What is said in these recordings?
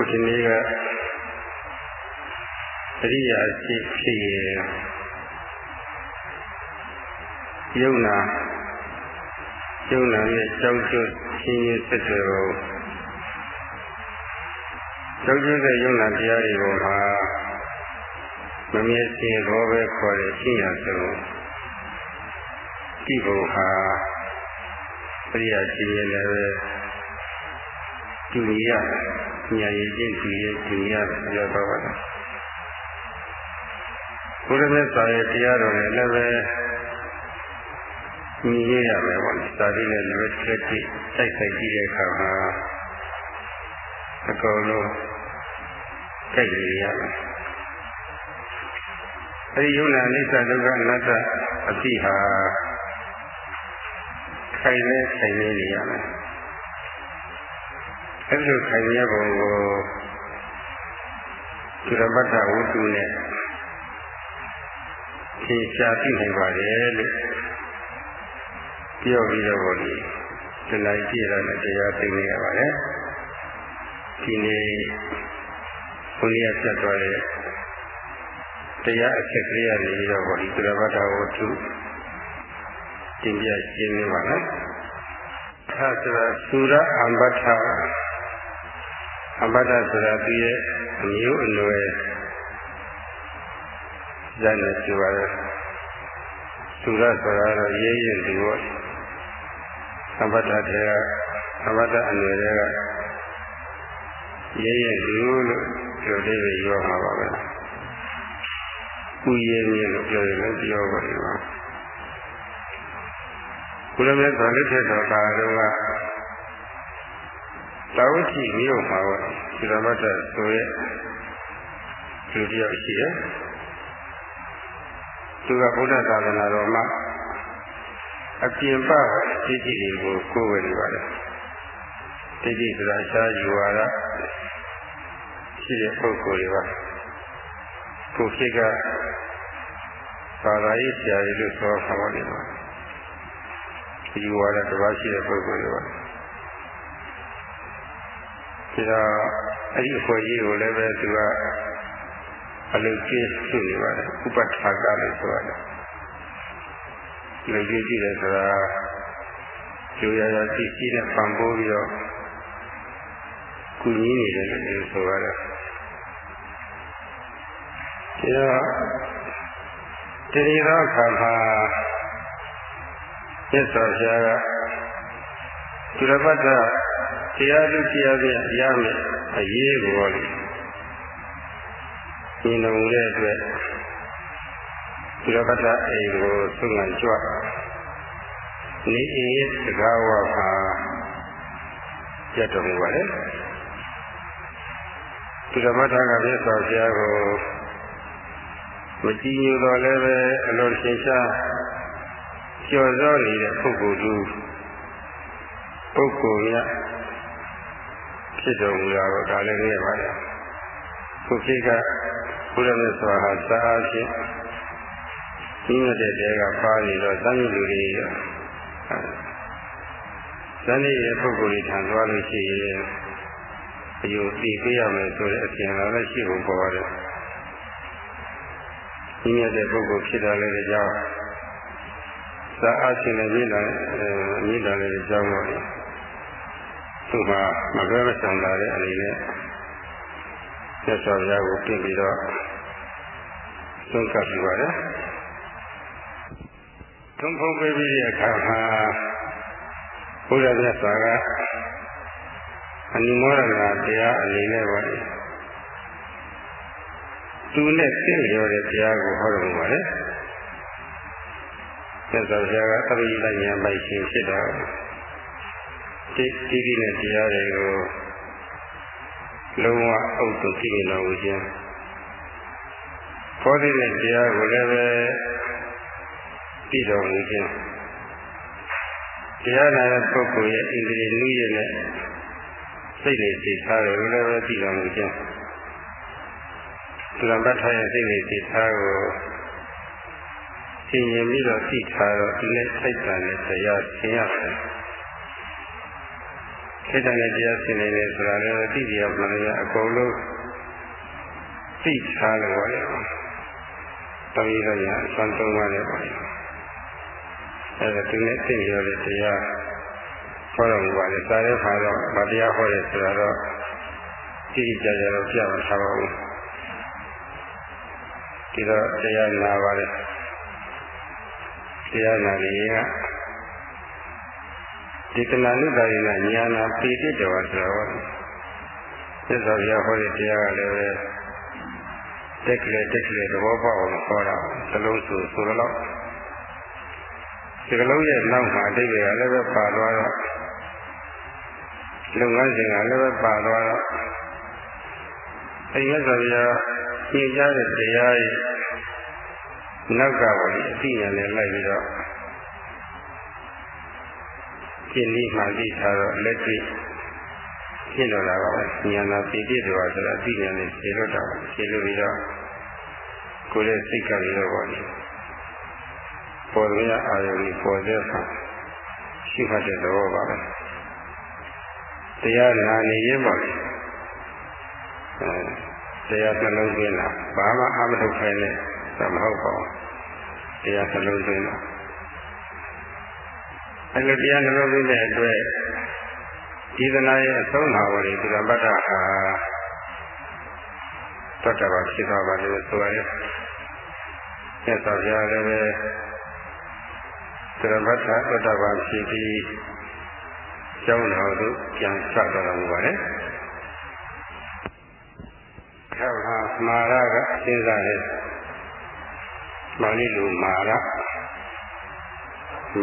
ခုဒီနေ့ကတရိယာရှိဖြစ်ရင်ယုံနာယုံနာရဲ့ကြောက်ကျွတ်ချင်းချင်းဆက်တယ်ကိုကြောက်ကျွတ်တဲ့ယုံနာတရားတွေကိုဟာမမြဲစင်ရောပဲခေါ်တဲ့ရှင်းရဆုံးဒီဘုံဟာပရိယာရှိရင်လည်းတူညီရ ညာရည်ချင်းတူရတူညီရပြောတော့ပါတယ်ဘုရားမြတ်စွာရဲ့တရားတော်နဲ့လည်းပဲညီရရမယ်ပေါ့။သာတိနဲ့လွယ်ထွက်တိတိုက်ဆိုင်ကြည့်တဲ့အခါမှာအကုန်လုံးကြိုက်ရရမယ်။အဲဒီယုံနာအိစ္ဆဒုက္ခအနတ္တအတိဟာခိုင်နေခိုင်နေနေရမယ်။ အဲဒီလိုခိုင်ရပုံကိုသုရပတ္တဝတ္ထုနဲ့သင်ရှားသိနိုင်ပါတယ်လို့ပြောပြီးတော့ဒီဒီလိုက်ကြည့်ရတဲ့တရားသိနေရပါတယ်ဒီနေ့ဘုရားဆက်တော်တဲ့တရားအချက်ကလေးရနေပြီးတော့ဒီသုရပတ္တဝတ္ထုတင်ပြရှင်းနေပါလားသာဆိုတာသုရအမ္ပတ္ထ အမ္ပတ္ထဆိုတာသူရဲ့အမျိုးအနွယ်ဇာတ်နဲ့ပြောရတယ်သူရဆိုတာတော့ရေးရင်ဒီပေါ့အဘတ္တတေကအဘတ္တအနွယ်တွေကရေးရင်ဒီလို့ပြောသေးတယ်ရောမှာပါပဲကုရေးမြင်လို့ပြောရင်လည်းပြောပါလိမ့်မယ်ကုလမြတ်စွာလက်ထက်တော်ကာလက တာဝတိမြို့မှာပေါ့ဒီရမတ္တဆိုရဲ့လူတယောက်ရှိရဲ့သူကဘုရားသာသနာတော်မှာအပြင်ပတိတိတွေကိုကိုယ်ဝယ်နေပါတယ်တိတိဆိုတာရှားယူဝါဒရှိတဲ့ပုဂ္ဂိုလ်တွေပါကိုယ်ဖြစ်ကဘာသာရေးဆရာကြီးလို့ဆိုခေါ်ပါတယ်ပါယူဝါဒတစ်ပါးရှိတဲ့ပုဂ္ဂိုလ်တွေပါ ဒါအဲ့ဒီအဖွဲ့ကြီးကိုလည်းပဲသူကအလုကျင်းရှိနေပါတယ်ဥပထာကလို့ဆိုရတယ်လူကြီးကြည့်တယ်ဆိုတာကျိုးရရကြည့်ကြည့်နဲ့ပံပိုးပြီးတော့ကုညီနေတယ်လို့ဆိုရတယ်ဒါတတိယအခါမှာမြတ်စွာဘုရားကသုရပတ်တ ရားသူတရားပြရမယ်အရေးကိုလေဒီလိုတဲ့အတွက်ဒီရကတအိမ်ကိုသုငန်ကြွနေအိမ်ရဲ့စကားဝါမှာပြတ်တော်မူပါတယ်ဒီရမထကပြည့်စွာဘုရားကိုမကြည်ညိုတော့လည်းပဲအလွန်ရှင်းရှားကျော်စောနေတဲ့ပုဂ္ဂိုလ်သူပုဂ္ဂိုလ်များ ဖြစ်တော်မူတာတော့ဒါလည်းနေပါလေခုဖြစ်ကဘုရားမြတ်စွာဟာသာအားဖြင့်ဒီမဲ့တဲ့တဲကပါနေတော့သံဃာလူတွေဇန်ရဲ့ပုဂ္ဂိုလ်တွေထံသွားလို့ရှိရင်အယုသိပေးရမယ်ဆိုတဲ့အပြင်လာလည်းရှိဖို့ပေါ်ရတယ်ဒီမဲ့တဲ့ပုဂ္ဂိုလ်ဖြစ်တာလည်းကြောင်းသာအားဖြင့်လည်းမြင်တာမြင်တာလည်းကြောင်းတော့ သူကမပြောမဆန်လာတဲ့အနေနဲ့မြတ်စွာဘုရားကိုပြင်ပြီးတော့သုံးကပ်ပြပါတယ်။သုံးဖုံးပေးပြီးတဲ့အခါမှာဘုရားမြတ်စွာကအနိမောဒနာတရားအနေနဲ့ပါလေ။သူနဲ့သိလျော်တဲ့တရားကိုဟောတော်မူပါတယ်။မြတ်စွာဘုရားကအရိယဉာဏ်ပိုင်ရှင်ဖြစ်တာ ဒီဒီဒီနဲ့တရားတွေကိုလုံးဝအုပ်စုသိနေတော်မူခြင်းဘောဓိနဲ့တရားကိုလည်းပဲသိတော်မူခြင်းတရားနာတဲ့ပုဂ္ဂိုလ်ရဲ့ဣန္ဒြေနုရနဲ့စိတ်နဲ့စိတ်ထားတွေကိုလည်းပဲသိတော်မူခြင်းသူရပတ်ထားရဲ့စိတ်နဲ့စိတ်ထားကိုသင်ရင်ပြီးတော့သိထားတော့ဒီနဲ့စိတ်ဓာတ်နဲ့တရားသင်ရတယ် စိတ်တနဲ့တရားဆင်နေတယ်ဆိုတာလည်းသိကြရမှန်ရအကုန်လုံးသိထားလို့ပါလေ။တော်ရည်ရအစွမ်းသုံးပါလေပါလေ။အဲဒါသူနဲ့သိရတဲ့တရားဟောတော်မူပါလေ။စာရဲခါတော့ဗတရားဟောတယ်ဆိုတာတော့တိတိကျကျတော့ပြမထားပါဘူး။ဒီတော့တရားနာပါလေ။တရားနာရင်က ဒီတဏှာနုတာရိနာညာနာပိတိတော်ဆိုတော့သစ္စာပြဟောတဲ့တရားကလည်းပဲတက်ကလေးတက်ကလေးသဘောပေါက်အောင်ခေါ်တာသလုံးဆိုဆိုတော့ဒီကလုံးရဲ့နောက်မှာအတိတ်ကလည်းပဲပါသွားတော့လုပ်ငန်းစဉ်ကလည်းပဲပါသွားတော့အဲဒီရသော်ပြညင်ကြတဲ့တရားရဲ့နောက်ကပါလေအတိညာနဲ့လိုက်ပြီးတော့ ရှင်းပြီးမှသိထားတော့လက်တွေ့ဖြစ်တော့တာပါပဲဉာဏ်သာပြည့်ပြည့်တော်ဆိုတာသိဉာဏ်နဲ့ရှင်းလို့တော့ရှင်းလို့ပြီးတော့ကိုယ်ရဲ့စိတ်ကလေးတော့ပေါ့လေပေါ်ရအာယုန်ကြီးပေါ်တဲ့အခါရှိမှတ်တဲ့သဘောပါပဲတရားနာနေရင်ပေါ့လေအဲတရားနှလုံးသွင်းတာဘာမှအမထုတ်ခိုင်းနဲ့မဟုတ်ပါဘူးတရားနှလုံးသွင်းတာ အဲလိုတရားနှလုံးသွင်းတဲ့အတွက်ဒီသနာရဲ့အဆုံးဟာဝရီဒီကပတ္တဟာတတ္တပါဖြစ်သွားပါလို့ဆိုရတယ်။ဆက်တော်ပြလည်းပဲသရမတ္ထတတ္တပါဖြစ်ပြီးကျောင်းတော်သို့ပြန်ဆက်တော်မူပါတယ်။ခေါင်းဟာမာရကအရှင်းစားတဲ့မာလိလူမာရ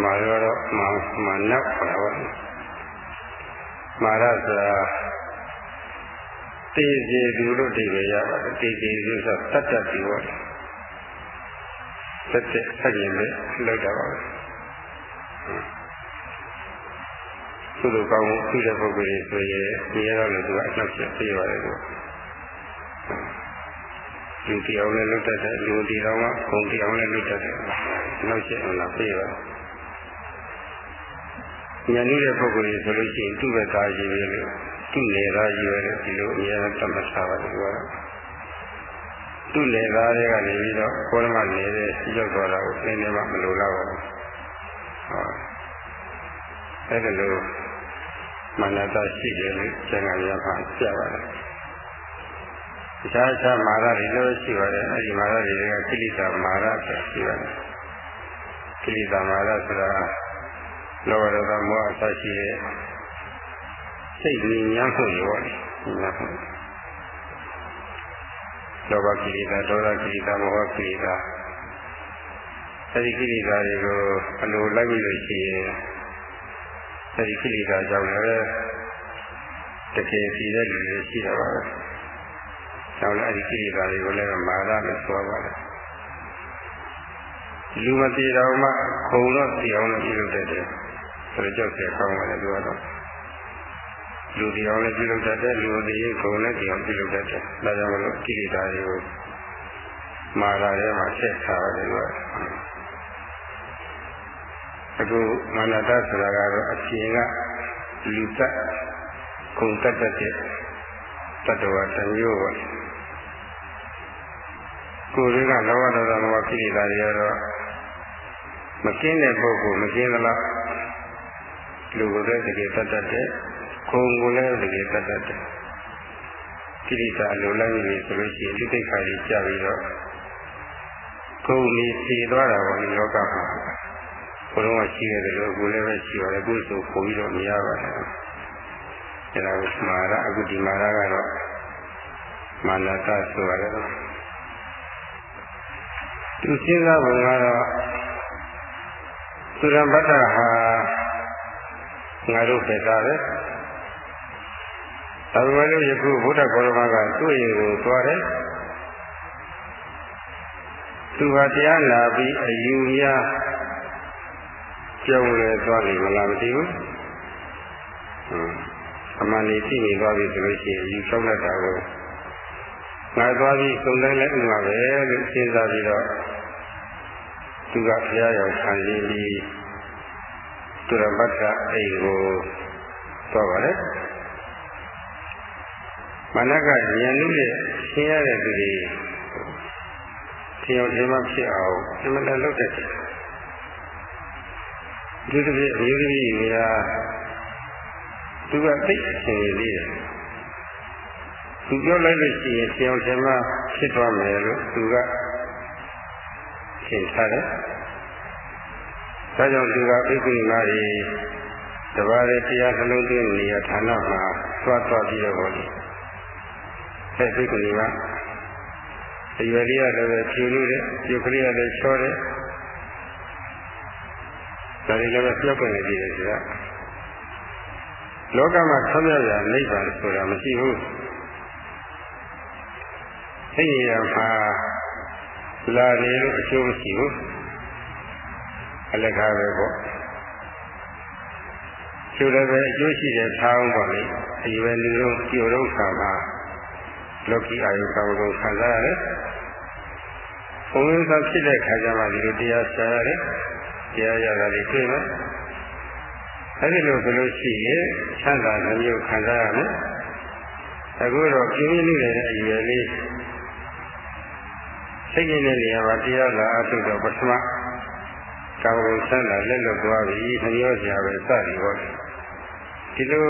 မာရောတော့မာမာနပ်ပါပါမာရဆိုတာတေစီသူလို့ဒီပဲရပါတယ်တေစီသူဆိုတတ်တတ်ပြီးတော့တတ်တဲ့ဆက်ရင်ပဲလောက်တာပါပဲသူတို့ကောင်းမှုသိတဲ့ပုဂ္ဂိုလ်တွေဆိုရင်ဒီရတော့လည်းသူကအနောက်ချက်ပြေးပါတယ်သူလူတရားလည်းလွတ်တတ်တယ်လူတရားကဂုံတရားလည်းလွတ်တတ်တယ်နောက်ချက်အောင်လာပြေးပါတယ် ဉာဏ်နည်းတဲ့ပုဂ္ဂိုလ်ကြီးဆိုလို့ရှိရင်သူ့ဘက်ကရည်ပဲလို့သူ့လေသားရည်ပဲလို့ဒီလိုအများကြီးတတ်မှတ်ထားပါတယ်ကွာသူ့လေသားတွေကနေပြီးတော့ကိုယ်ဓမ္မနေတဲ့ရောက်သွားတာကိုသင်နေမှမလိုတော့ဘူးဟောအဲ့ဒါလို့မနတရှိတယ်လို့ကျန်ကရပါပြပါတယ်အခြားအခြားမာရတွေလို့ရှိပါတယ်အဲ့ဒီမာရတွေကကိလေသာမာရဆိုရှိပါတယ်ကိလေသာမာရဆိုတာ လောဘဒေါသမောဟအစရှိတဲ့စိတ်ဉာဏ်ဉာဏ်မှုတွေပေါ့ဉာဏ်မှုလောဘကိလေသာဒေါသကိလေသာမောဟကိလေသာအဲဒီကိလေသာတွေကိုအလိုလိုက်ပြီးလို့ရှိရင်အဲဒီကိလေသာကြောင့်လည်းတကယ်ရှိတဲ့လူတွေရှိတာပါပဲ။ကြောင့်လည်းအဲဒီကိလေသာတွေကိုလည်းမာရလို့ဆိုပါတယ်။လူမတည်တော်မှခုံတော့တည်အောင်လို့ပြုလုပ်တတ်တယ်။ ဆိုတော့ကြောက်တယ်ကောင်းတယ်ပြောတော့လူဒီအောင်လည်းပြုလုပ်တတ်တယ်လူဒီကုန်လည်းဒီအောင်ပြုလုပ်တတ်တယ်ဒါကြောင့်မလို့ကိလေသာတွေကိုမာရာထဲမှာဆက်ထားတယ်လို့အခုမာနတဆိုတာကတော့အပြင်ကလူသက်ကုန်တတ်တဲ့တတ္တဝါတမျိုးပဲကိုယ်တွေကလောဘဒေါသမောဟကိလေသာတွေကတော့မကင်းတဲ့ပုဂ္ဂိုလ်မကင်းသလား လူကိုလည်းတကယ်တတ်တတ်တယ်ခုံကိုလည်းတကယ်တတ်တတ်တယ်ကိရိတာလိုလိုက်နေဆိုလို့ရှိရင်လူသိက္ခာကြီးကြပြီးတော့ကိုယ်နေစီသွားတာပေါ့ဒီလောကမှာဘုရားကရှိရတယ်လို့ကိုယ်လည်းပဲရှိပါတယ်ကိုယ်ဆိုပုံပြီးတော့မရပါဘူးအဲဒါကိုမာရအခုဒီမာရကတော့မာနတဆိုရတယ်သူစဉ်းစားပုံကတော့သုရပတ္တဟာ ငါတို့ပဲသားပဲဒါပေမဲ့လို့ယခုဘုဒ္ဓဂေါရမကသူ့ရင်ကိုသွားတယ်သူဟာတရားနာပြီးအယူများကျုံလဲသွားပြီမလားမသိဘူးအမှန်လေးသိနေသွားပြီဆိုလို့ရှိရင်အယူဆုံးတတ်တာကိုငါသွားပြီးစုံတိုင်းလဲဥမှာပဲလို့စဉ်းစားပြီးတော့သူကဘုရားရောက်ခံရင်းပြီး သူရဘတ်ကအိမ်ကိုတော့ပါလေမနကဉာဏ်လူရဲ့ရှင်းရတဲ့သူတွေထင်အောင်ထင်မှဖြစ်အောင်အမှန်တန်လုပ်တတ်တယ်ဒီလိုမျိုးအမျိုးသမီးများသူကသိအရှင်ရည်သေးတယ်သူပြောလိုက်လို့ရှိရင်ပြောင်းတယ်မှဖြစ်သွားမယ်လို့သူကရှင်းထားတယ်။ ဒါကြောင့်သူကဘိက္ခုနီမတွေတပါးရဲ့တရားနှလုံးသွင်းနေရဌာနမှာသွားသွားပြီးတော့ဟောတယ်။အဲဘိက္ခုနီကအရွယ်လေးရလည်းပဲဖြူလို့တဲ့ပြုတ်ကလေးရလည်းချောတယ်။ဒါတွေလည်းပဲပြောက်ကနေပြီးတယ်ဆိုတာလောကမှာဆင်းရဲရနိဗ္ဗာန်ဆိုတာမရှိဘူး။သိရမှာလာနေလို့အကျိုးမရှိဘူး အလကားပဲပေါ့ကျိုးလည်းပဲအကျိုးရှိတဲ့ထားအောင်ပေါ့လေအရွယ်လူတို့ကျိုးတော့ခါမှာလောကီအာယုကာမဂုဏ်ခံစားရတယ်ဘုံရင်းသာဖြစ်တဲ့ခါကျမှဒီလိုတရားဆရာရတယ်တရားရတာတွေတွေ့မယ်အဲဒီလိုဆိုလို့ရှိရင်ချမ်းသာနှမျိုးခံစားရမယ်အခုတော့ပြင်းပြင်းနေတဲ့အရွယ်လေးစိတ်နေတဲ့နေရာမှာတရားလာအထုတော့ပထမ ကာဝဆန်းလာလက်လွတ်သွားပြီခဏရောစရာပဲစသည်ဟောဒီလို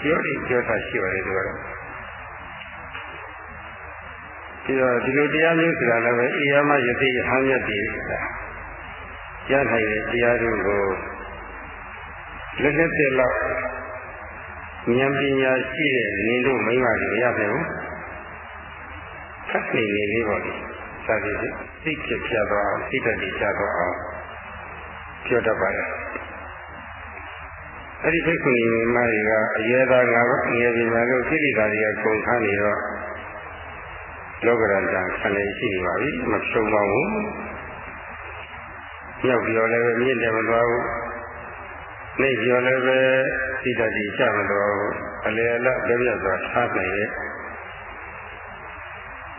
ပြောပြီးပြောတာရှိပါတယ်သူကတော့ဒီတော့ဒီလိုတရားမျိုးဆိုတာလည်းပဲအေယမယတိဟံယတိဆိုတာကြားထိုင်တဲ့တရားတွေကိုလက်လက်တဲ့လောက်ဉာဏ်ပညာရှိတဲ့နေတို့မိမတွေမရနိုင်ဘူးခက်နေနေလေးပေါ့လေ စာကြည့်စိတ်ဖြစ်ပြသွားအောင်စိတ်တည်းကြသွားအောင်ပြောတတ်ပါလေအဲ့ဒီဘိက္ခုနီမတွေကအရေသားငါကငယ်ပြီမှလို့ကိလေသာတွေကကုန်ခန်းနေတော့လောကရန်တန်ခဏရှိနေပါပြီမဖြုံပါဘူးမြောက်ပြောလည်းပဲမြင့်တယ်မသွားဘူးနေပြောလည်းပဲစိတ်တည်းကြမသွားဘူးအလေအလတ်ပြည့်ပြတ်စွာထားနိုင်ရဲ့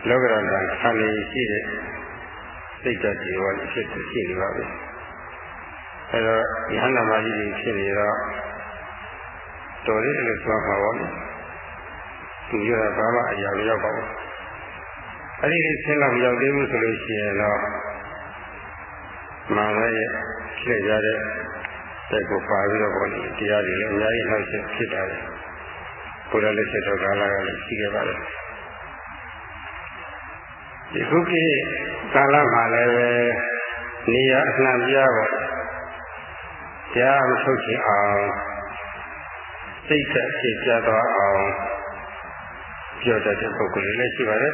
လောကရန်တန်ခဏရှိတဲ့စိတ်တည်းရောဖြစ်ရှိနေပါပြီအဲတော့ယဟန္တာမကြီးတွေဖြစ်နေတော့တော်လေးလို့ဆိုမှာပါလေသူရတာဘာမှအရာမရောက်ပါဘူးအဲ့ဒီဆင်းလာမရောက်သေးဘူးဆိုလို့ရှိရင်တော့မာနရဲ့ဖြစ်ရတဲ့တဲ့ကိုပါပြီးတော့ပေါ့လေတရားတွေလည်းအများကြီးနှောက်ရှက်ဖြစ်တာလေဘုရားလက်ချက်တော်ကာလကလည်းရှိခဲ့ပါတယ် ဒီခုခေတ်ကာလမှာလည်းနေရအနှံပြပါတရားမထုတ်ချင်အောင်စိတ်သက်ဖြစ်ကြသွားအောင်ပြောတတ်တဲ့ပုဂ္ဂိုလ်တွေလည်းရှိပါတယ်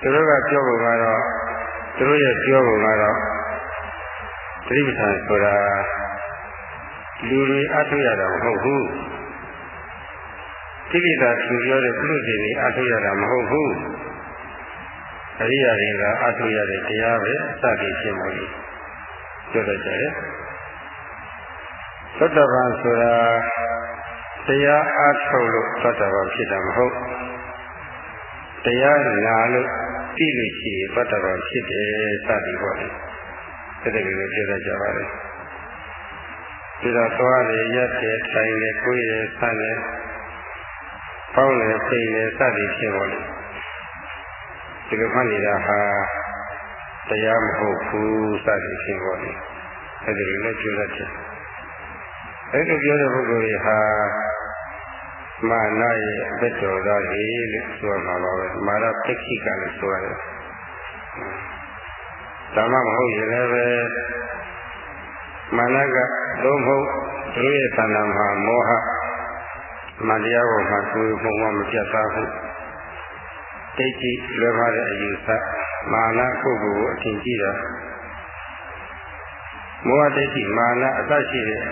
သူတို့ကပြောဖို့ကတော့သူတို့ရဲ့ပြောဖို့ကတော့တိပ္ပံဆိုတာလူတွေအထုရတာမဟုတ်ဘူးတိကိတာသူပြောတဲ့ပုရုဇဉ်တွေအထုရတာမဟုတ်ဘူး အရိယာတွေကအထုရတဲ့တရားပဲအစတည်ဖြစ်မှုကြီးပြောတတ်ကြတယ်သတ္တဗံဆိုတာတရားအားထုတ်လို့သတ္တဗံဖြစ်တာမဟုတ်တရားနာလို့သိလို့ရှိရင်သတ္တဗံဖြစ်တယ်စသည်ပေါ့လေအဲ့ဒါကိုပြောတတ်ကြပါလေဒီတော့သွားလေရက်တယ်ထိုင်လေကိုယ်ရယ်ဆန်းလေပေါင်းလေဖိနေစသည်ဖြစ်ပါလေ ဒီလိုမှနေတာဟာတရားမဟုတ်ဘူးစသည်ဖြစ်ပါလေအဲ့ဒီလိုလည်းပြောတတ်တယ်အဲ့လိုပြောတဲ့ပုဂ္ဂိုလ်တွေဟာမာနရဲ့အသက်တော်သားကြီးလို့ဆိုရမှာပါပဲမာနပက္ခိကလို့ဆိုရတယ်ဒါမှမဟုတ်ရင်လည်းပဲမာနကသို့မဟုတ်သူရဲ့သဏ္ဍာန်မှာမောဟမတရားပေါ်မှာကိုယ်ပုံမှန်မပြတ်သားဘူး ဒိဋ္ဌိလွယ်ပါတဲ့အယူဆမာနပုဂ္ဂိုလ်ကိုအထင်ကြီးတာမောဟဒိဋ္ဌိမာနအတတ်ရှိတဲ့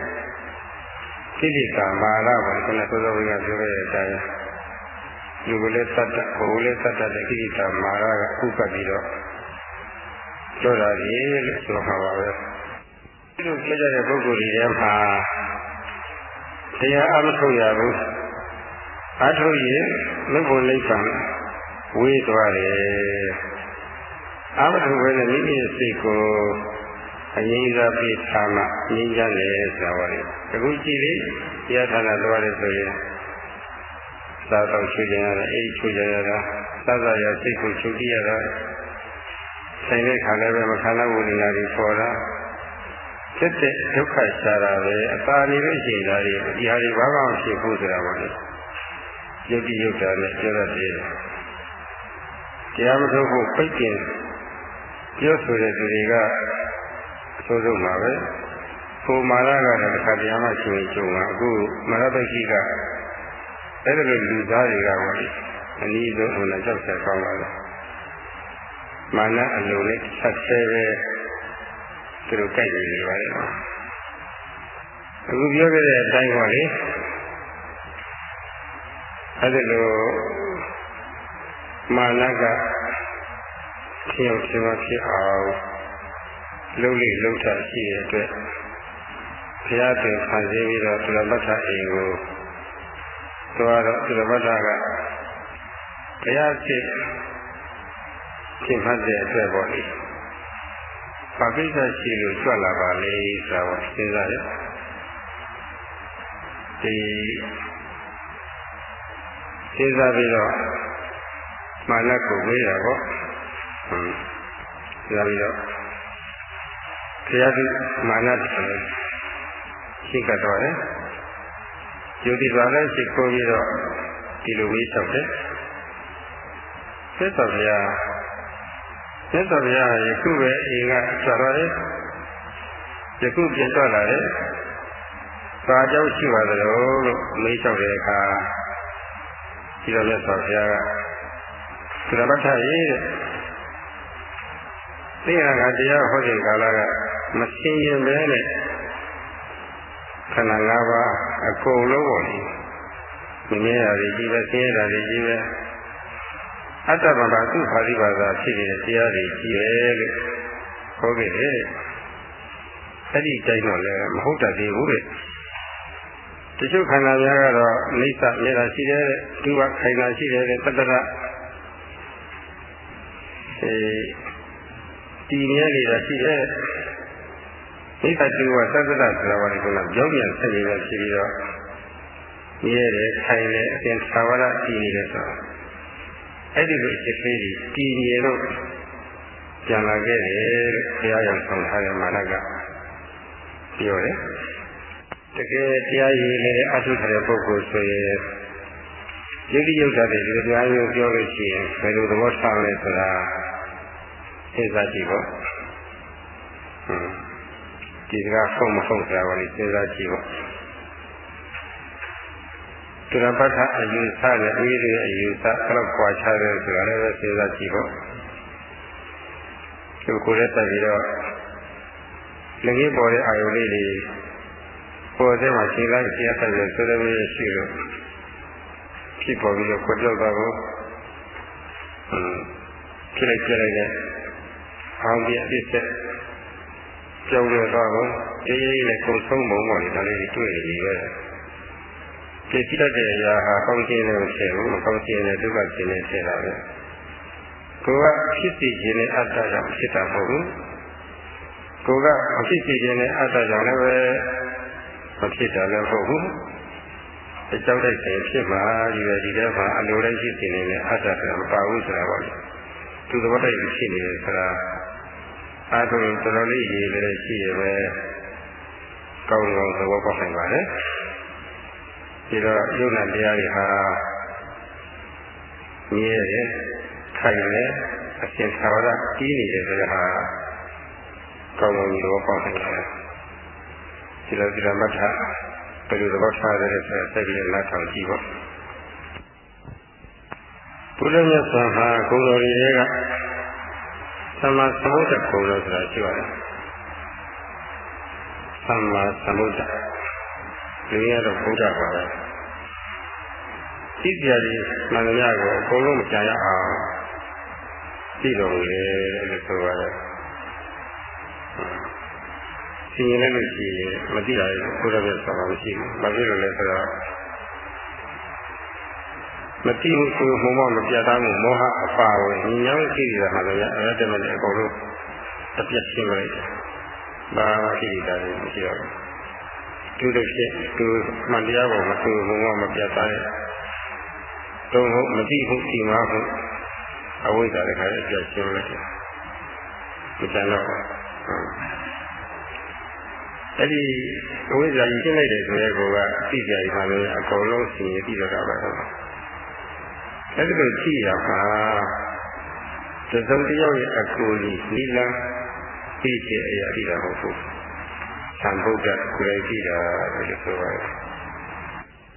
ကိလေသာမာနပါခုနသောသောဝိကပြောခဲ့တဲ့အတိုင်းလူကလေးသတ္တဘုံလေးသတ္တတဲ့ကိလေသာမာနကဥပ္ပပြီးတော့ပြောတာလေလို့ဆိုမှာပါပဲဒီလိုပြောကြတဲ့ပုဂ္ဂိုလ်တွေထဲမှာတရားအမထုတ်ရဘူးအထုတ်ရင်မဘုံလိမ့်ဆံ ဝေးသွားတယ်အမထုတ်ဘဲနဲ့မိမိရဲ့စိတ်ကိုအငြိမ်းစားပြီးထားမှငြိမ်းချမ်းတယ်ဆိုတာပါလေအခုကြည့်လေတရားဌာနသွားတယ်ဆိုရင်သာတော့ချွေကြရတယ်အိတ်ချွေကြရတာသာသာရစိတ်ကိုချုပ်ကြည့်ရတာဆိုင်တဲ့ခါလည်းပဲမခံနိုင်ဘူးနေတာဒီပေါ်တာဖြစ်တဲ့ဒုက္ခရှာတာပဲအသာနေလို့ရှိရင်ဒါတွေဒီဟာတွေဘာမှမဖြစ်ဘူးဆိုတာပါလေယုတ်တိယုတ်တာနဲ့ပြောတတ်တယ် တရားမထုတ်ဖို့ပိတ်ပင်ပြောဆိုတဲ့သူတွေကအဆိုးဆုံးပါပဲပုံမာရကတော့တစ်ခါတရားမှရှင်ကျုံတာအခုမရပိရှိကအဲ့ဒါလိုလူသားတွေကပါလေအနည်းဆုံးဟိုလည်းကြောက်ဆက်ကောင်းပါလေမာနအလိုနဲ့ဆက်ဆဲပဲသူတို့ကြိုက်နေပါလေအခုပြောခဲ့တဲ့အတိုင်းပါလေအဲ့ဒါလို မာနကဖြစ်အောင်ဖြစ်မဖြစ်အောင်လုံးလိလုံးထရှိတဲ့အတွက်ဘုရားသင်ခံစည်းပြီးတော့သုရပဋ္ဌအိမ်ကိုသွားတော့သုရပဋ္ဌကဘုရားဖြစ်ဖြစ်မှတ်တဲ့အတွက်ပေါ့လေ။ဘာကိစ္စရှိလို့ကြွလာပါလဲဆိုတာကိုစဉ်းစားရ။ဒီစဉ်းစားပြီးတော့ မာနကိုမေးတာပေါ့။ဟွန်းစဉ်းစားပြီးတော့ဘုရားသူမာနတယ်ရှိကတော့တယ်။ယုံကြည်ပါလဲရှိခိုးပြီးတော့ဒီလိုမေးလျှောက်တယ်။သက်တော်ဘုရားမြတ်စွာဘုရားယခုပဲအိမ်ကဆွတော်တယ်ယခုပြင်ထွက်လာတယ်ဘာကြောင့်ရှိပါသလဲလို့မေးလျှောက်တဲ့အခါဒီတော့မြတ်စွာဘုရားက သုရပဋ္ဌရေးတဲ့သိရကတရားဟောတဲ့ကာလကမရှင်းရင်ပဲနဲ့ခန္ဓာ၅ပါးအကုန်လုံးပေါ့လေမမြင်ရတွေကြီးပဲဆင်းရဲတာတွေကြီးပဲအတ္တဗဘာသူခါလိဘာသာဖြစ်နေတဲ့တရားတွေကြီးတယ်လို့ဟောခဲ့တယ်အဲ့ဒီတိုင်းတော့လည်းမဟုတ်တတ်သေးဘူးတဲ့တချို့ခန္ဓာများကတော့အိဋ္ဌမြဲတာရှိတယ်တဲ့ဒုဝခိုင်တာရှိတယ်တဲ့တတ္တရ အဲတည်မြဲနေတာရှိတယ်အိဋ္ဌဒုဝသတ္တရဆိုတာဘာလဲဆိုတော့ကြောင်းပြန်ဆက်နေတာရှိပြီးတော့မြဲတယ်ခိုင်တယ်အပြင်သာဝရတည်နေတယ်ဆိုတော့အဲ့ဒီလိုအစ်ကလေးကြီးတည်မြဲတော့ပြန်လာခဲ့တယ်လို့ဘုရားရောက်ဆောင်ထားတဲ့မာနကပြောတယ်တကယ်တရားရည်လည်းအထုထားတဲ့ပုဂ္ဂိုလ်ဆိုရင်ယုတ်တိယုတ်တာတွေဒီတရားမျိုးပြောလို့ရှိရင်ဘယ်လိုသဘောထားလဲဆိုတာ စဉ်းစားကြည့်ပေါ့ဟွန်းဒီကဟုတ်မဟုတ်ဆိုတာကိုစဉ်းစားကြည့်ပေါ့သူရပတ်ကအယူဆနဲ့အရေးတွေအယူဆအဲ့လိုကြွားချတယ်ဆိုတာလည်းပဲစဉ်းစားကြည့်ပေါ့ဒီကိုယ်လည်းတက်ပြီးတော့လည်းကြီးပေါ်တဲ့အာယုလေးတွေပေါ်တဲ့မှာရှင်းလိုက်ရှင်းဆက်ရဆိုတဲ့မျိုးရှိလို့ဖြစ်ပေါ်ပြီးတော့ကိုကြောက်တာကိုဖြစ်လိုက်ပြလိုက်တဲ့ အောင်ပြအစ်ဆက်ကြောက်ရတော့ကိုအေးအေးနဲ့ကိုဆုံးပုံပေါ်နေတာလေးတွေ့နေပြီပဲပြည့်စည်တတ်တဲ့အရာဟာကောင်းခြင်းနဲ့မဖြစ်ဘူးမကောင်းခြင်းနဲ့ဒုက္ခခြင်းနဲ့ဖြစ်တာပဲကိုကဖြစ်စီခြင်းနဲ့အတ္တကြောင့်ဖြစ်တာမဟုတ်ဘူးကိုကမဖြစ်စီခြင်းနဲ့အတ္တကြောင့်လည်းပဲမဖြစ်တာလည်းမဟုတ်ဘူးအကြောင်းတိုက်ဆိုင်ဖြစ်မှာဒီပဲဒီထဲမှာအလိုတိုင်းရှိနေတဲ့အတ္တကမပါဘူးဆိုတာပါသူသဘောတိုက်ဖြစ်နေတယ်ဆိုတာ အားထုတ်ရင်တော်တော်လေးရည်လည်းရှိရပဲကောင်းကောင်းသဘောပေါက်နိုင်ပါတယ်ဒီတော့ယုံနာတရားတွေဟာမြဲတယ်ခိုင်တယ်အရှင်သာဝရကြီးနေတယ်ဆိုတာဟာကောင်းကောင်းသဘောပေါက်နိုင်တယ်ဒီလိုဒီလိုမှတ်ထားဘယ်လိုသဘောထားတယ်ဆိုတော့စိတ်ကြီးနားထောင်ကြည့်ပေါ့ဘုရားမြတ်စွာဟာကိုယ်တော်တွေက သမ္မာသမုဒ္ဒကုံလို့ဆိုတာရှိပါတယ်သမ္မာသမုဒ္ဒဒီရတော့ဘုရားပါပဲသိကြရည်မှန်များကိုအကုန်လုံးမကြရအောင်သိတော်လေလို့ဆိုရတယ်။သိရင်လည်းမရှိရင်မသိရဘူးဘုရားပြဆိုတာမရှိဘူး။ဘာဖြစ်လို့လဲဆိုတော့ မသိဘူးဆိုမှမမပြတ်သားမှုမောဟအပါဝင်ဉာဏ်ရှိနေတာမှလည်းအဲ့ဒါတည်းလည်းအကုန်လုံးတစ်ပြတ်ရှင်းလိုက်တယ်။ဘာဖြစ်တာလဲမရှိတော့ဘူးသူတို့ဖြစ်သူမှန်တရားပေါ်မသူဘုံကမပြတ်သားရဲ့တုံ့ဟုတ်မသိဘူးဒီမှာဟုတ်အဝိဇ္ဇာတစ်ခါအပြတ်ရှင်းလိုက်တယ်ဒီတန်တော့အဲ့ဒီအဝိဇ္ဇာကြီးရှင်းလိုက်တယ်ဆိုရဲကောကအသိကြရပါလေအကုန်လုံးစီရင်ပြီးတော့တာပဲဟုတ် အဲ့ဒီလိုကြည့်ရပါသစုံတယောက်ရဲ့အကူကြီးနိလန်းသိချင်အရာသိတာဟုတ်ဘူးသံဗုဒ္ဓကိုယ်ကြည့်တာလို့ဆိုပါတယ်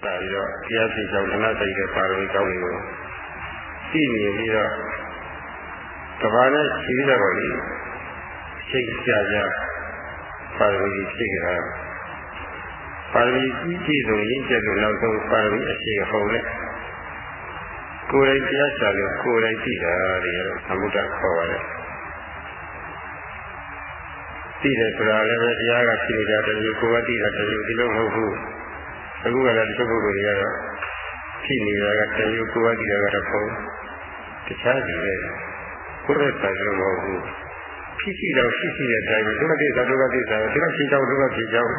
ဒါပြီးတော့တရားသိကြောင့်နတ်စိတ်တဲ့ပါရမီကောင်းတွေကိုသိမြင်ပြီးတော့ကဘာနဲ့ရှိပြီးတော့လေရှိကြကြပါရမီဖြစ်ကြတာပါရမီကြီးကြည့်ဆုံးရင်းချက်လို့နောက်ဆုံးပါရမီအရှိဟုံးနဲ့ ကိုယ်တိုင်တရားချလို့ကိုယ်တိုင်ကြည့်တာတွေတော့သမုဒ္ဒခေါ်ပါတယ်သိတယ်ဆိုတာလည်းပဲတရားကဖြစ်နေတာတည်းကိုယ်ကသိတာတည်းဒီလိုမဟုတ်ဘူးအခုကလည်းတချို့ပုဂ္ဂိုလ်တွေကတော့ဖြစ်နေတာကတည်းကိုယ်ကသိတာကတော့ပုံတခြားစီပဲကိုယ်ရဲ့ပိုင်လို့မဟုတ်ဘူးဖြစ်ရှိတော့ဖြစ်ရှိတဲ့အတိုင်းဒုက္ခသိတာဒုက္ခသိတာဒီကဖြစ်ကြောင်းဒုက္ခဖြစ်ကြောင်း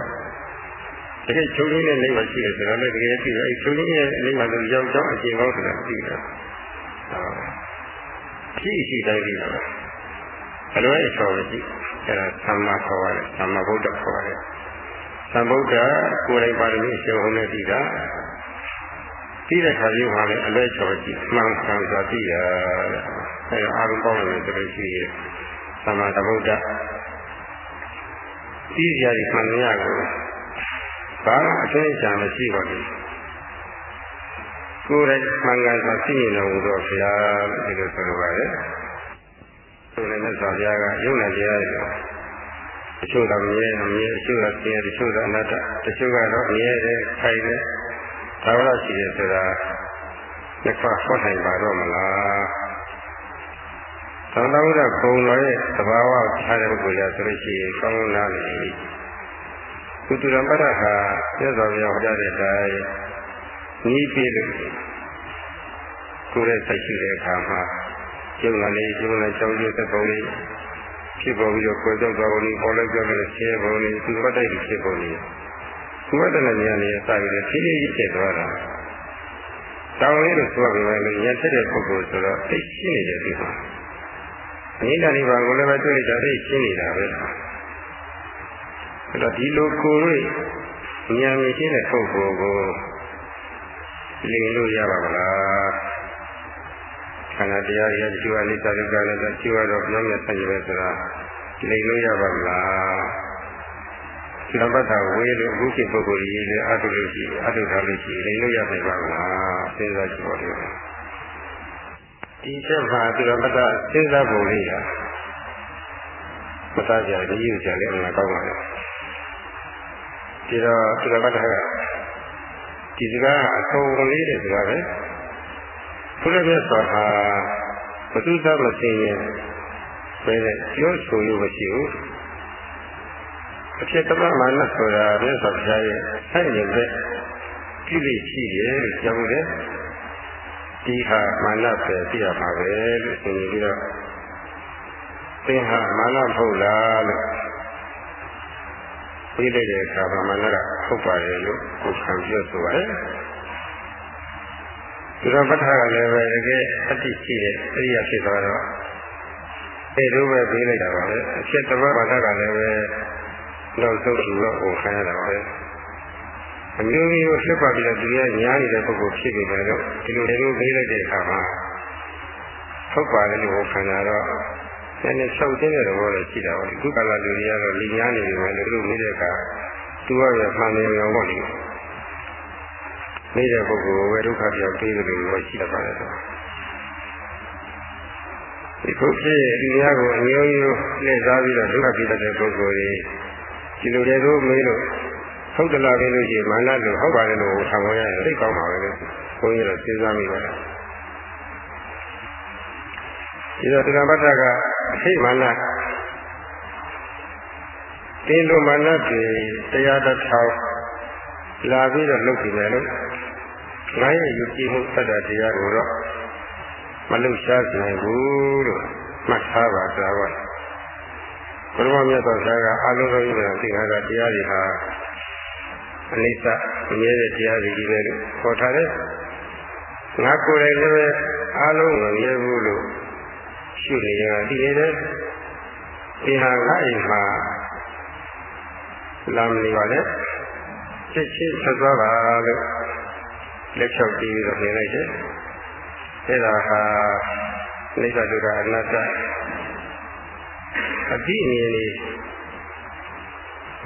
တကယ်ချုပ်ရင်းနဲ့နေမှရှိတယ်ဆိုတော့လည်းတကယ်သိတယ်အဲချုပ်ရင်းရဲ့နေမှလို့ရောက်ကြောင်းအကျင့်ကောင်းဆိုတာသိတယ်ဖြစ်ရှိတိုင်းသိတာအလွဲအချော်မရှိအဲဒါသမ္မာခေါ်ရတယ်သမ္မာဗုဒ္ဓခေါ်ရတယ်သမ္ဗုဒ္ဓကိုယ်တိုင်ပါရမီအရှင်ဟုံးနဲ့သိတာသိတဲ့ခါကျမှလည်းအလွဲချော်ကြည့်မှန်ကန်စွာသိရအဲအာရုံပေါင်းလို့ဆိုလို့ရှိရင်သမ္မာသမ္ဗုဒ္ဓသိစရာဒီမှန်ရကို ဘာအသိဉာဏ်မရှိပါဘူးကိုယ်တိုင်မှန်ကန်စွာသိရင်တော့ဘုရားဒီလိုဆိုလိုပါတယ်ဆိုလည်းမြတ်စွာဘုရားကယုံနာတရားတွေတချို့တော့မြဲမြဲတချို့တော့ဆင်းရဲတချို့တော့အနတ္တတချို့ကတော့မြဲတယ်ခိုင်တယ်ဒါဝရရှိတယ်ဆိုတာနှစ်ခါဟောနိုင်ပါတော့မလားသံဃာဝရဘုံတော်ရဲ့သဘာဝထားတဲ့ပုဂ္ဂိုလ်ရဆိုလို့ရှိရင်ကောင်းနာနေ ပြီကုသရမရဟာမြတ်စွာဘုရားဟောကြားတဲ့အတိုင်းဤပြည့်လို့ကိုယ်ရဲ့စိတ်ရှိတဲ့အခါမှာကျုံလာလေကျုံလာချောင်းကျသက်ပုံလေးဖြစ်ပေါ်ပြီးတော့ကိုယ်ကြောက်သွားပုံလေးပေါ်လိုက်ကြလို့ဆင်းပုံလေးသူ့ဘက်တိုက်ဖြစ်ပုံလေးသူ့ဘက်တဲ့ဉာဏ်လေးစပြီးတော့ဖြည်းဖြည်းကြီးဖြစ်သွားတာတောင်းလေးလို့ဆိုရပေမဲ့လည်းဉာဏ်ထက်တဲ့ပုဂ္ဂိုလ်ဆိုတော့သိရှိနေတယ်ဒီမှာအနိဒာနိဗ္ဗာန်ကိုလည်းပဲတွေ့ကြသိရှိနေတာပဲ အဲ့တော့ဒီလိုကိုယ်ရဲ့ဉာဏ်မြင်ရှိတဲ့ပုဂ္ဂိုလ်ကိုလင်လို့ရပါမလားခန္ဓာတရားရဲ့ဒီဝိသရိကလည်းတချို့ကတော့ပြောမြတ်ဆိုင်ပဲဆိုတာလိမ်လို့ရပါမလားသီလပတ်သာဝေးလို့အခုခေတ်ပုဂ္ဂိုလ်ကြီးလည်းအတုလို့ရှိအတုထားလို့ရှိလိမ်လို့ရနိုင်ပါမလားစဉ်းစားကြည့်ပါဦးဒီချက်မှာသီလပတ်သာစဉ်းစားပုံလေးရမသားကြရည်ယူကြလည်းအမှန်ကောင်းပါလေ ဒီတော့သီလပတ်သာကဒီစကားအဆုံးလေးတဲ့စကားပဲဘုရားမြတ်စွာဟာဘုသူသားမသိရင်ပဲပြောဆိုလို့မရှိဘူးအဖြစ်တမမာနဆိုတာမြတ်စွာဘုရားရဲ့ဆိုင်နေတဲ့ကိလေရှိတယ်လို့ပြောတယ်ဒီဟာမာနပဲသိရမှာပဲလို့ဆိုပြီးတော့သင်ဟာမာနမဟုတ်လားလို့ ပြီးတဲ့အခါမှာမာနကဟုတ်ပါတယ်လို့ကိုခံပြောဆိုပါတယ်ဒီတော့ပဋ္ဌာကလည်းပဲတကယ်အတ္တိရှိတဲ့အဲ့ဒီအဖြစ်သွားတော့အဲလိုပဲပြီးလိုက်တာပါပဲအဖြစ်တပတ်ပဋ္ဌာကလည်းပဲနောက်ဆုံးလို့ဟိုခံရတာပါပဲအမျိုးမျိုးကိုလှစ်ပတ်ပြီးတော့ဒီကညားနေတဲ့ပုဂ္ဂိုလ်ဖြစ်နေတယ်လို့ဒီလိုလိုပြီးလိုက်တဲ့အခါမှာထုတ်ပါလေလို့ခံရတော့ နည်းနည်းဆောက်တဲ့သဘောလည်းရှိတာပါဒီကလာလူတွေကတော့လင်ညားနေတယ်လို့လို့နေတဲ့အခါသူကရမှန်နေရောပေါ့လေနေတဲ့ပုဂ္ဂိုလ်ဝေဒုက္ခပြောင်းပြီးတယ်လို့ရှိတတ်ပါတယ်ဆိုဒီခုဖြစ်ဒီများကိုအမျိုးမျိုးလှည့်စားပြီးတော့ဒုက္ခပြီးတဲ့ပုဂ္ဂိုလ်တွေဒီလိုတွေကိုမေးလို့ဟုတ်တယ်လားပြောလို့ရှိရင်မာနလို့ဟုတ်ပါတယ်လို့ဆံပေါ်ရတယ်သိကောင်းပါပဲလို့ဘုန်းကြီးတို့စဉ်းစားမိပါတယ် ဒီတော့တရားပတ်ကအရှိမာနတင်းလိုမာနတွေတရားတစ်ထောင်လာပြီးတော့လုပ်ကြည့်မယ်လို့ငါရဲ့ယုံကြည်မှုသတ္တတရားကိုတော့မလုံရှားနိုင်ဘူးလို့မှတ်ထားပါသာဝတ်ဘုရားမြတ်စွာဘုရားကအလုံးစုံဤမှာသင်္ခါရတရားတွေဟာအနိစ္စအမြဲတဲ့တရားတွေကြီးပဲလို့ခေါ်ထားတယ်ငါကိုယ်တိုင်လည်းပဲအလုံးမမြဲဘူးလို့ ရှုနေရတာဒီနေတယ်ဒီဟာငါအိမ်မှာလာမနေပါနဲ့ချက်ချင်းဆက်သွားပါလို့လက်ချောက်ပြီးတော့နေလိုက်တယ်အဲ့ဒါဟာနိစ္စဒုက္ခအနတ္တအတိအမြင်လေး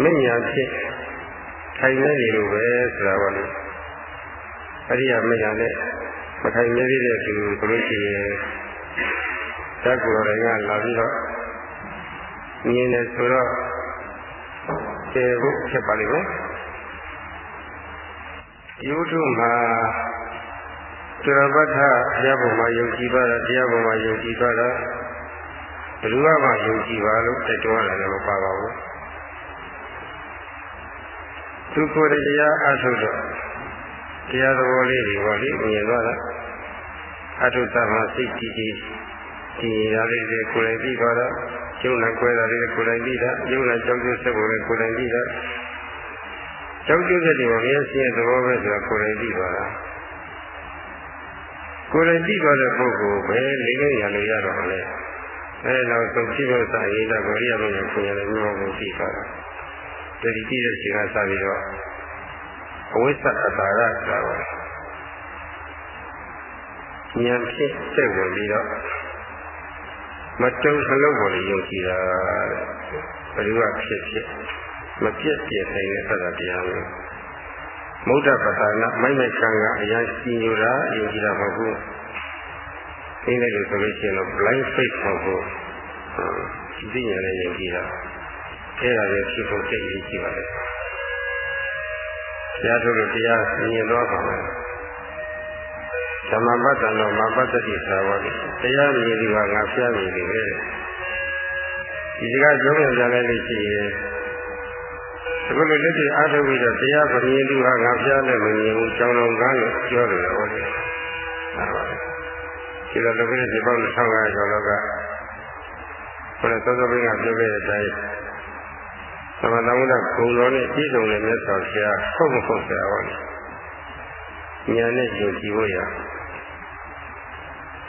မဉ္ဇဏ်ဖြစ်ထိုင်နေနေလို့ပဲဆိုတာပါလို့အရိယာမဉ္ဇဏ်နဲ့မထိုင်နေသေးတဲ့သူဘုလို့ရှိရင် ဓာတ်ကိုယ်တိုင်ကလာပြီးတော့မြင်တယ်ဆိုတော့ကျေဖို့ဖြစ်ပါလိမ့်မယ်ယုထုမှာသရပဋ္ဌတရားပေါ်မှာယုံကြည်ပါတာတရားပေါ်မှာယုံကြည်ပါတာဘယ်သူမှယုံကြည်ပါလို့တိုက်တွန်းရတယ်မပါပါဘူးသူကိုယ်တရားအထုတ်တော့တရားသဘောလေးတွေဟောလေမြင်သွားတာအထုတမှာစိတ်ကြည်ကြည် ကြည်ရလေးတွေကိုယ်တိုင်ပြီးသွားတာကျုံနဲ့ကွဲတာလေးကိုယ်တိုင်ပြီးတာကျုံနဲ့ကြောက်ရွံ့ဆက်ပေါ်လေးကိုယ်တိုင်ပြီးတာကြောက်ရွံ့တဲ့ဒီမှာမျက်စိရဲ့သဘောပဲဆိုတာကိုယ်တိုင်ပြီးသွားတာကိုယ်တိုင်ပြီးသွားတဲ့ပုဂ္ဂိုလ်ပဲလေးလုံးရလို့ရတော့လေအဲတော့သုတိဘုရားရေးတာကိုရိယာမင်းကိုရတယ်မျိုးကိုပြီးသွားတာတတိတိတဲ့ချိန်ကစပြီးတော့အဝိသအတာရဆိုတာပါဉာဏ်ဖြင့်စိတ်ဝင်ပြီးတော့ မတုံစလုံးပေါ်လေးယုံကြည်တာဘယ်လိုကဖြစ်ဖြစ်မပြည့်ပြည့်နိုင်တဲ့သတ္တတရားမျိုးမௌဒ္ဒပတနာမိုက်မိုက်ခံကအရာရှိညူတာယုံကြည်တာမဟုတ်ဘူးအင်းလည်းဆိုလို့ရှိရင်တော့ blind faith မဟုတ်ဘူးသိဉာဏ်နဲ့ယုံကြည်တာအဲ့ဒါလည်းဖြစ်ဖို့သိရရှိပါတယ်တရားထုတ်လို့တရားမြင်တော့ပါမယ် ဓမ္မပတ္တနောမပတ္တတိသာဝတိတရားမြင်ဒီကငါဖျားမြင်နေပဲဒီစကားပြောပြန်ကြလိုက်လို့ရှိရင်အခုလိုလက်တွေ့အားထုတ်ပြီးတော့တရားမမြင်သူဟာငါဖျားလည်းမမြင်ဘူးကြောင်းလုံးကားလို့ပြောတယ်ဟောတယ်ဟာပါဒီလိုလုပ်ပြီးဒီပေါက်2500ကျော်လောက်ကဘုရားသောသောဘင်းကပြောခဲ့တဲ့အတိုင်းသမဏဝုဒ္ဓဂုံတော်နဲ့ပြည့်စုံတဲ့မြတ်စွာဘုရားဟုတ်မဟုတ်ဆရာဟောတယ်ဉာဏ်နဲ့ယုံကြည်ဖို့ရ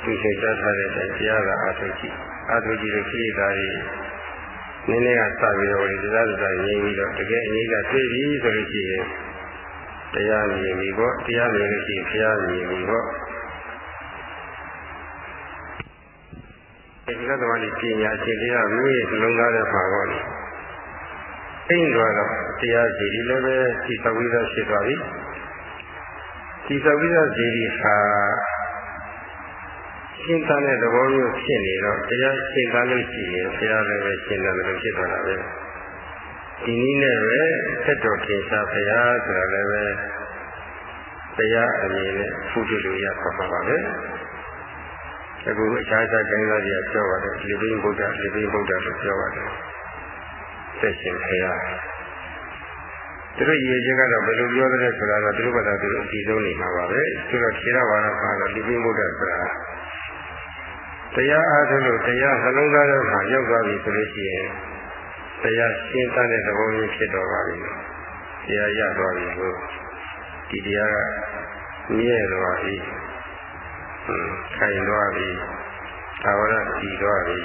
သူရှင်ကြားထားတဲ့အတိုင်းတရားကအာထုကြည့်အာထုကြည့်တဲ့ခိရိတာတွေနည်းနည်းကစပြီးတော့ဒီတရားစကားရင်းပြီးတော့တကယ်အငြိကတွေ့ပြီဆိုလို့ရှိရင်တရားမြင်ပြီပေါ့တရားမြင်လို့ရှိရင်ဘုရားမြင်ပြီပေါ့ဒီကသမားကြီးပညာအရှင်တရားမိရဲ့နှလုံးသားထဲမှာပေါ့လေအိမ်သွားတော့တရားစီဒီလည်းပဲဒီသဝိသဖြစ်သွားပြီဒီသဝိသစီဒီဟာ ရှင်းသားတဲ့သဘောမျိုးဖြစ်နေတော့တရားရှင်းသားလို့ရှိရင်ဘုရားလည်းပဲရှင်းတယ်လို့ဖြစ်သွားတာပဲဒီနည်းနဲ့ပဲသက်တော်ထင်ရှားဘုရားဆိုတာလည်းပဲတရားအမြင်နဲ့ဖူးကြလို့ရပါမှာပါပဲအခုအခြားခြားတိုင်းသားကြီးပြောပါတယ်လိပိဗုဒ္ဓလိပိဗုဒ္ဓလို့ပြောပါတယ်သက်ရှင်ဘုရားသူတို့ရည်ချင်းကတော့ဘယ်လိုပြောတဲ့ဆိုတာတော့သူတို့ဘာသာသူတို့အကြည့်ဆုံးနေမှာပါပဲသူတို့ခြေရပါတော့ပါတော့လိပိဗုဒ္ဓဆိုတာ တရားအားထုတ်လို့တရားနှလုံးသားထဲမှာရောက်သွားပြီဆိုလို့ရှိရင်တရားရှင်းတဲ့သဘောမျိုးဖြစ်တော့ပါပြီတရားရသွားပြီလို့ဒီတရားကမြဲသွားပြီခိုင်သွားပြီသာဝရတည်သွားပြီ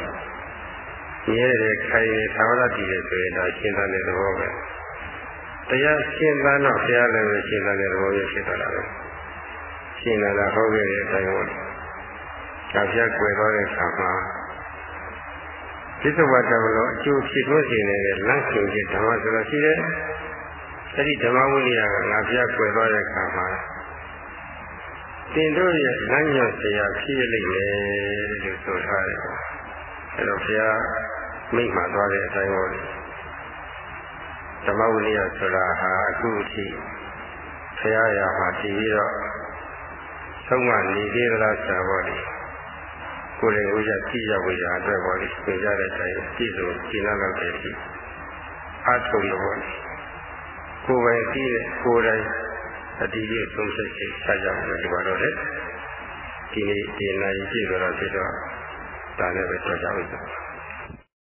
မြဲတယ်ခိုင်တယ်သာဝရတည်တယ်ဆိုရင်ဒါရှင်းတဲ့သဘောပဲတရားရှင်းတဲ့တော့ဘုရားလည်းပဲရှင်းတဲ့သဘောမျိုးဖြစ်သွားတာပဲရှင်းလာဟောခဲ့တဲ့အတိုင်းပေါ့ ဒါပြကွယ်သွားတဲ့အခါမှာသစ္စာဝတ္တမလို့အကျိုးဖြစ်လို့ရှိနေတဲ့လမ်းရှင်ခြင်းဓမ္မဆိုတာရှိတယ်။အဲဒီဓမ္မဝိနည်းကငါပြကွယ်သွားတဲ့အခါမှာတင်တို့ရဲ့လမ်းညွှန်စရာဖြစ်လိမ့်မယ်လို့ဆိုထားတယ်။အဲတော့ဘုရားမိန့်မှသွားတဲ့အတိုင်းပေါ့လေ။ဓမ္မဝိနည်းဆိုတာဟာအခုအထိဘုရားရာမှာတည်ပြီးတော့ဆုံးမနေသေးသလားဆိုတာပေါ့လေ။ ကိုယ်လည်းဥစ္စာကြည့်ရဝေရာအတွက်ပေါ့လေပြင်ကြတဲ့အတိုင်းပြည့်စုံရှင်းလာတော့တယ်ဒီအထုံလို့ပေါ့လေကိုယ်ပဲကြည့်တဲ့ကိုယ်တိုင်အတိအကျဆုံးဖြတ်ချက်ဆက်ကြမယ်ဒီမှာတော့လေဒီနေ့ဒီနိုင်ကြည့်တော့ဖြစ်တော့ဒါလည်းပဲတော့ကြောက်ကြ